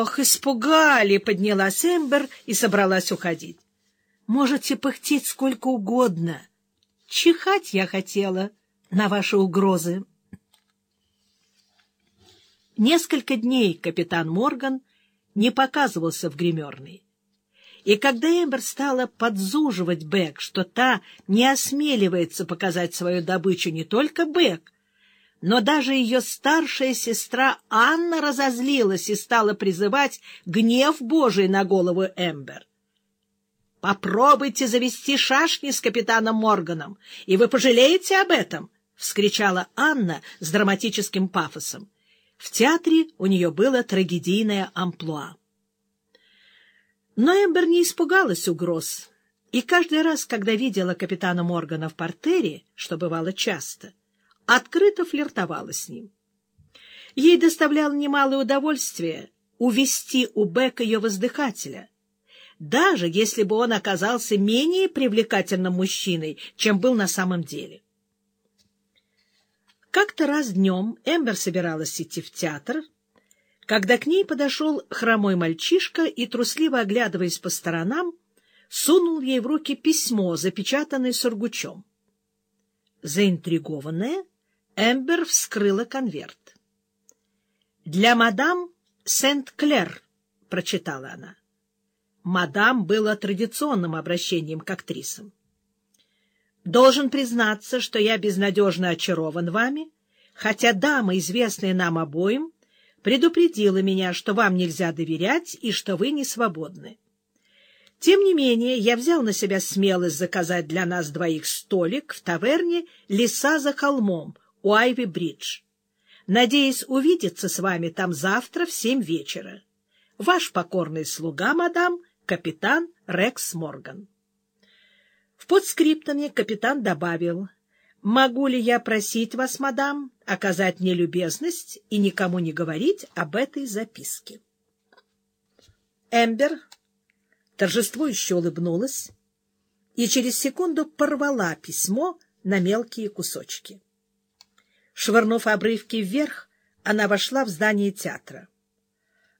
«Ох, испугали!» — поднялась Эмбер и собралась уходить. «Можете пыхтеть сколько угодно. Чихать я хотела на ваши угрозы». Несколько дней капитан Морган не показывался в гримерной. И когда Эмбер стала подзуживать Бек, что та не осмеливается показать свою добычу не только Бек, но даже ее старшая сестра Анна разозлилась и стала призывать гнев Божий на голову Эмбер. «Попробуйте завести шашни с капитаном Морганом, и вы пожалеете об этом!» — вскричала Анна с драматическим пафосом. В театре у нее было трагедийное амплуа. Но Эмбер не испугалась угроз, и каждый раз, когда видела капитана Моргана в портере, что бывало часто, открыто флиртовала с ним. Ей доставляло немалое удовольствие увести у Бека ее воздыхателя, даже если бы он оказался менее привлекательным мужчиной, чем был на самом деле. Как-то раз днем Эмбер собиралась идти в театр, когда к ней подошел хромой мальчишка и, трусливо оглядываясь по сторонам, сунул ей в руки письмо, запечатанное сургучом. Заинтригованная, Эмбер вскрыла конверт. «Для мадам Сент-Клер», — прочитала она. «Мадам» было традиционным обращением к актрисам. «Должен признаться, что я безнадежно очарован вами, хотя дама, известная нам обоим, предупредила меня, что вам нельзя доверять и что вы не свободны. Тем не менее, я взял на себя смелость заказать для нас двоих столик в таверне «Леса за холмом» у Айви-Бридж. Надеюсь увидеться с вами там завтра в семь вечера. Ваш покорный слуга, мадам, капитан Рекс Морган. В подскриптуме капитан добавил, «Могу ли я просить вас, мадам, оказать мне любезность и никому не говорить об этой записке?» Эмбер торжествующе улыбнулась и через секунду порвала письмо на мелкие кусочки. Швырнув обрывки вверх, она вошла в здание театра.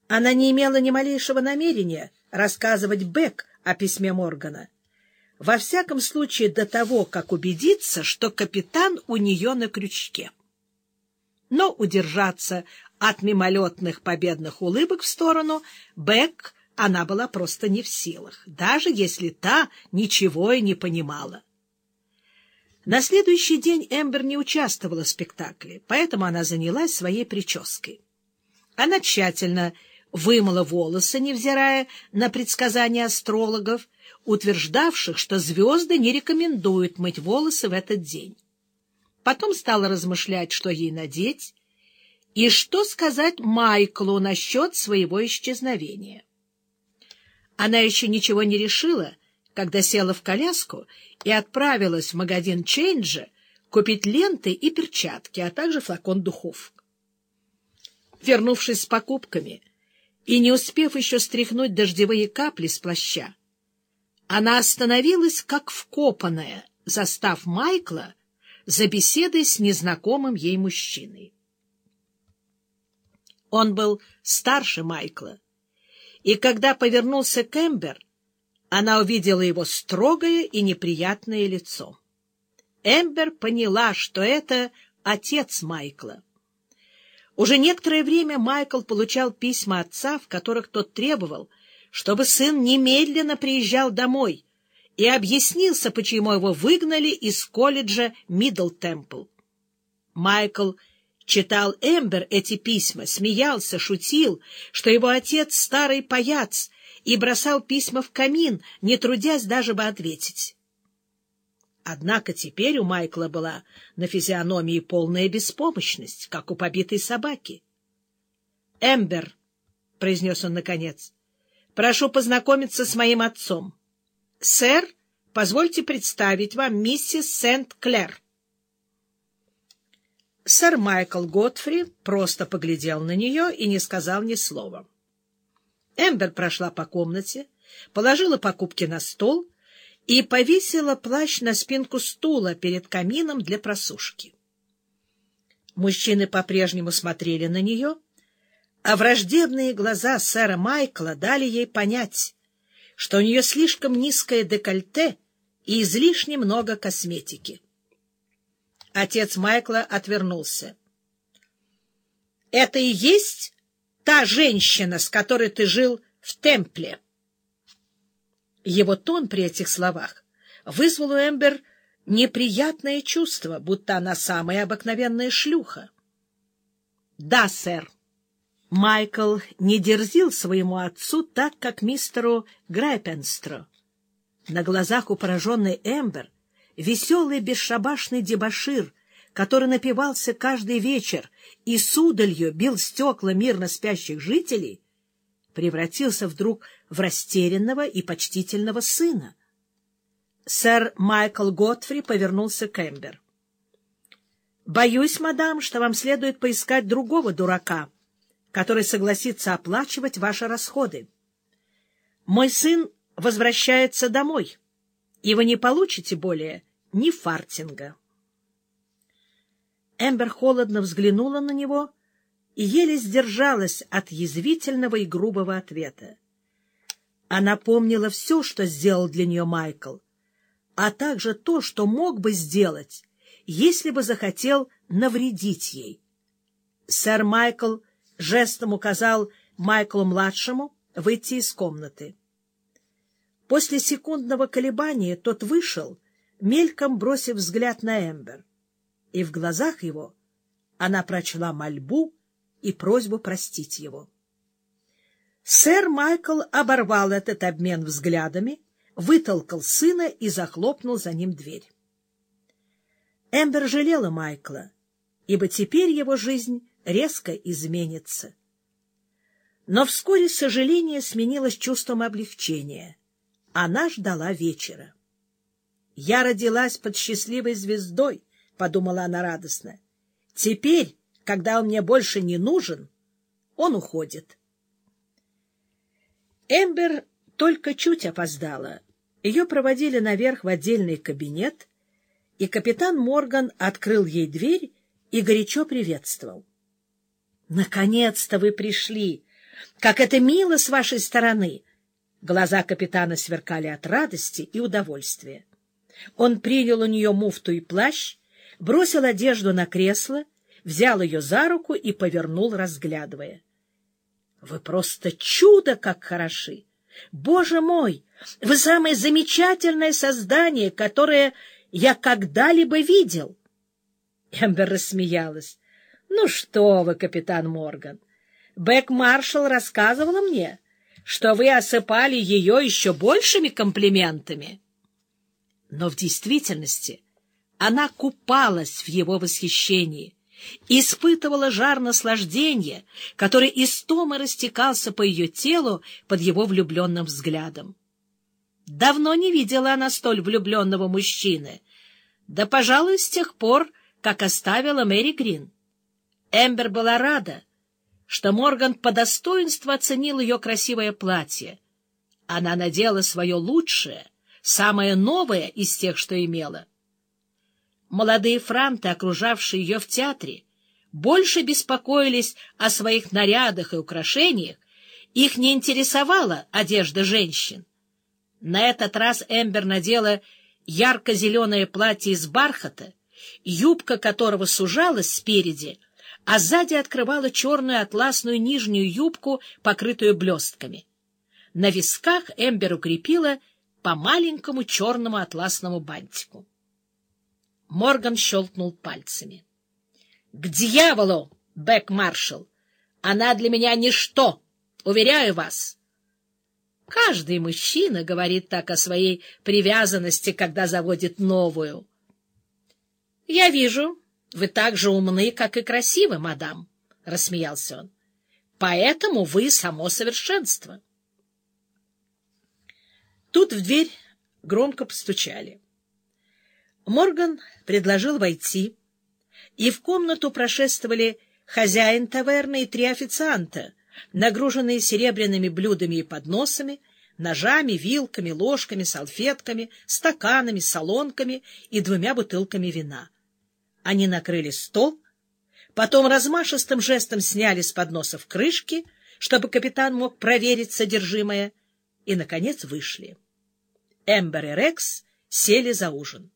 Она не имела ни малейшего намерения рассказывать Бек о письме Моргана. Во всяком случае, до того, как убедиться, что капитан у нее на крючке. Но удержаться от мимолетных победных улыбок в сторону Бек она была просто не в силах, даже если та ничего и не понимала. На следующий день Эмбер не участвовала в спектакле, поэтому она занялась своей прической. Она тщательно вымыла волосы, невзирая на предсказания астрологов, утверждавших, что звезды не рекомендуют мыть волосы в этот день. Потом стала размышлять, что ей надеть, и что сказать Майклу насчет своего исчезновения. Она еще ничего не решила, когда села в коляску и отправилась в магазин Чейнджа купить ленты и перчатки, а также флакон духов. Вернувшись с покупками и не успев еще стряхнуть дождевые капли с плаща, она остановилась как вкопанная, застав Майкла за беседой с незнакомым ей мужчиной. Он был старше Майкла, и когда повернулся Кэмбер, она увидела его строгое и неприятное лицо. Эмбер поняла, что это отец Майкла. Уже некоторое время Майкл получал письма отца, в которых тот требовал, чтобы сын немедленно приезжал домой и объяснился, почему его выгнали из колледжа Мидл Темпл. Майкл читал Эмбер эти письма, смеялся, шутил, что его отец — старый паяц, и бросал письма в камин, не трудясь даже бы ответить. Однако теперь у Майкла была на физиономии полная беспомощность, как у побитой собаки. — Эмбер, — произнес он наконец, — прошу познакомиться с моим отцом. — Сэр, позвольте представить вам миссис Сент-Клер. Сэр Майкл Готфри просто поглядел на нее и не сказал ни слова. Эмбер прошла по комнате, положила покупки на стол и повесила плащ на спинку стула перед камином для просушки. Мужчины по-прежнему смотрели на нее, а враждебные глаза сэра Майкла дали ей понять, что у нее слишком низкое декольте и излишне много косметики. Отец Майкла отвернулся. — Это и есть та женщина, с которой ты жил в темпле? Его тон при этих словах вызвал у Эмбер неприятное чувство, будто она самая обыкновенная шлюха. — Да, сэр. Майкл не дерзил своему отцу так, как мистеру Грайпенстро. На глазах у пораженной Эмбер веселый бесшабашный дебошир, который напивался каждый вечер и судалью бил стекла мирно спящих жителей, превратился вдруг в растерянного и почтительного сына. Сэр Майкл Готфри повернулся к Эмбер. — Боюсь, мадам, что вам следует поискать другого дурака, который согласится оплачивать ваши расходы. Мой сын возвращается домой, и вы не получите более ни фартинга. Эмбер холодно взглянула на него и еле сдержалась от язвительного и грубого ответа. Она помнила все, что сделал для нее Майкл, а также то, что мог бы сделать, если бы захотел навредить ей. Сэр Майкл жестом указал Майклу-младшему выйти из комнаты. После секундного колебания тот вышел, мельком бросив взгляд на Эмбер, и в глазах его она прочла мольбу и просьбу простить его. Сэр Майкл оборвал этот обмен взглядами, вытолкал сына и захлопнул за ним дверь. Эмбер жалела Майкла, ибо теперь его жизнь резко изменится. Но вскоре сожаление сменилось чувством облегчения. Она ждала вечера. «Я родилась под счастливой звездой», — подумала она радостно. «Теперь, когда он мне больше не нужен, он уходит». Эмбер только чуть опоздала. Ее проводили наверх в отдельный кабинет, и капитан Морган открыл ей дверь и горячо приветствовал. — Наконец-то вы пришли! Как это мило с вашей стороны! Глаза капитана сверкали от радости и удовольствия. Он принял у нее муфту и плащ, бросил одежду на кресло, взял ее за руку и повернул, разглядывая. Вы просто чудо, как хороши! Боже мой, вы самое замечательное создание, которое я когда-либо видел. Эмбер рассмеялась. — Ну что вы, капитан Морган, Бэк-маршал рассказывала мне, что вы осыпали ее еще большими комплиментами. Но в действительности она купалась в его восхищении испытывала жар наслаждения, который истомо растекался по ее телу под его влюбленным взглядом. Давно не видела она столь влюбленного мужчины, да, пожалуй, с тех пор, как оставила Мэри Грин. Эмбер была рада, что Морган по достоинству оценил ее красивое платье. Она надела свое лучшее, самое новое из тех, что имела. Молодые франты, окружавшие ее в театре, больше беспокоились о своих нарядах и украшениях, их не интересовала одежда женщин. На этот раз Эмбер надела ярко-зеленое платье из бархата, юбка которого сужалась спереди, а сзади открывала черную атласную нижнюю юбку, покрытую блестками. На висках Эмбер укрепила по маленькому черному атласному бантику. Морган щелкнул пальцами. — К дьяволу, Бэк-маршал! Она для меня ничто, уверяю вас. Каждый мужчина говорит так о своей привязанности, когда заводит новую. — Я вижу, вы так же умны, как и красивы, мадам, — рассмеялся он. — Поэтому вы само совершенство. Тут в дверь громко постучали. Морган предложил войти, и в комнату прошествовали хозяин таверны и три официанта, нагруженные серебряными блюдами и подносами, ножами, вилками, ложками, салфетками, стаканами, солонками и двумя бутылками вина. Они накрыли стол, Потом размашистым жестом сняли с подносов крышки, чтобы капитан мог проверить содержимое, и, наконец, вышли. Эмбер и Рекс сели за ужин.